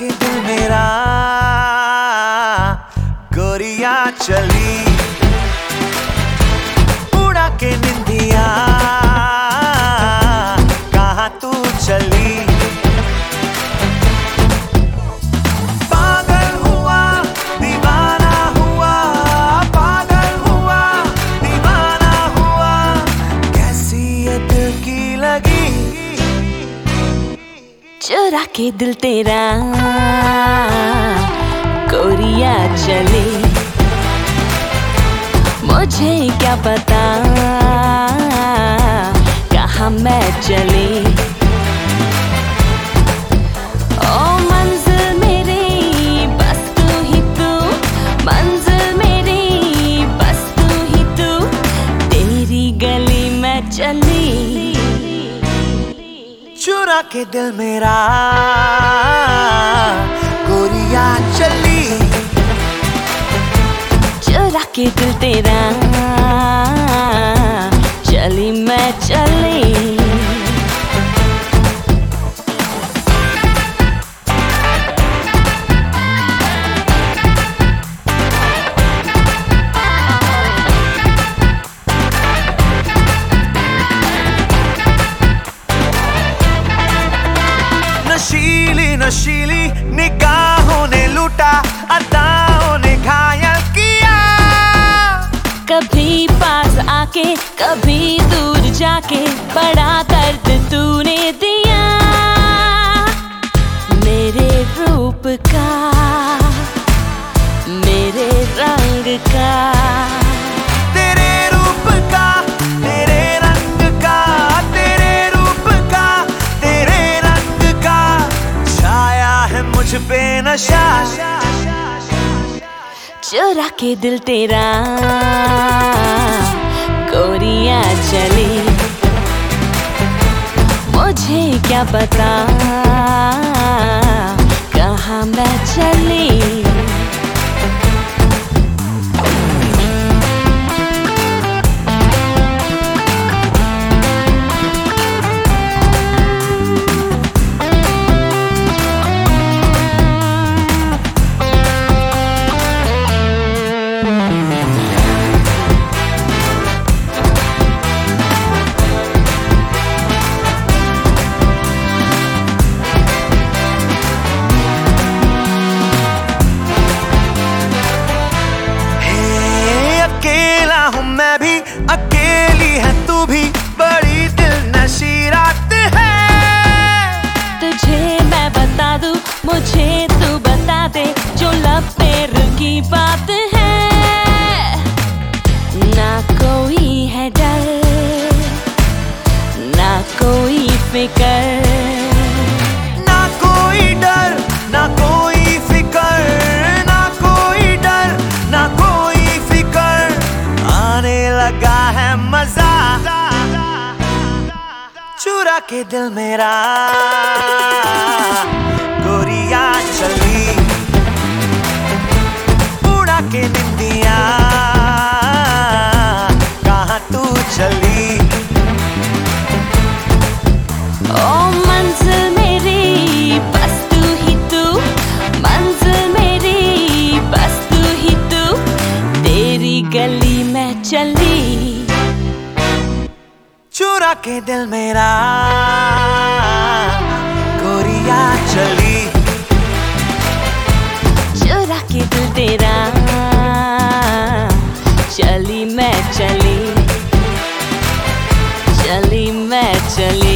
के दिल मेरा गोरिया चली। उड़ा के निंदा चुरा के दिल तेरा। कोरिया चले। मुझे क्या पता कहा मैं चले। के दिल मेरा। गोरिया चली। चोरा के दिल तेरा। मुझ पे नशा चोरा के दिल तेरा। गोरिया चली। मुझे क्या पता? कहाँ मैं चली? लगा है मज़ा। चुरा के दिल मेरा। के दिल मेरा। गोरिया, चली। चोरा के दिल तेरा। चली मैं चली। चली मैं चली।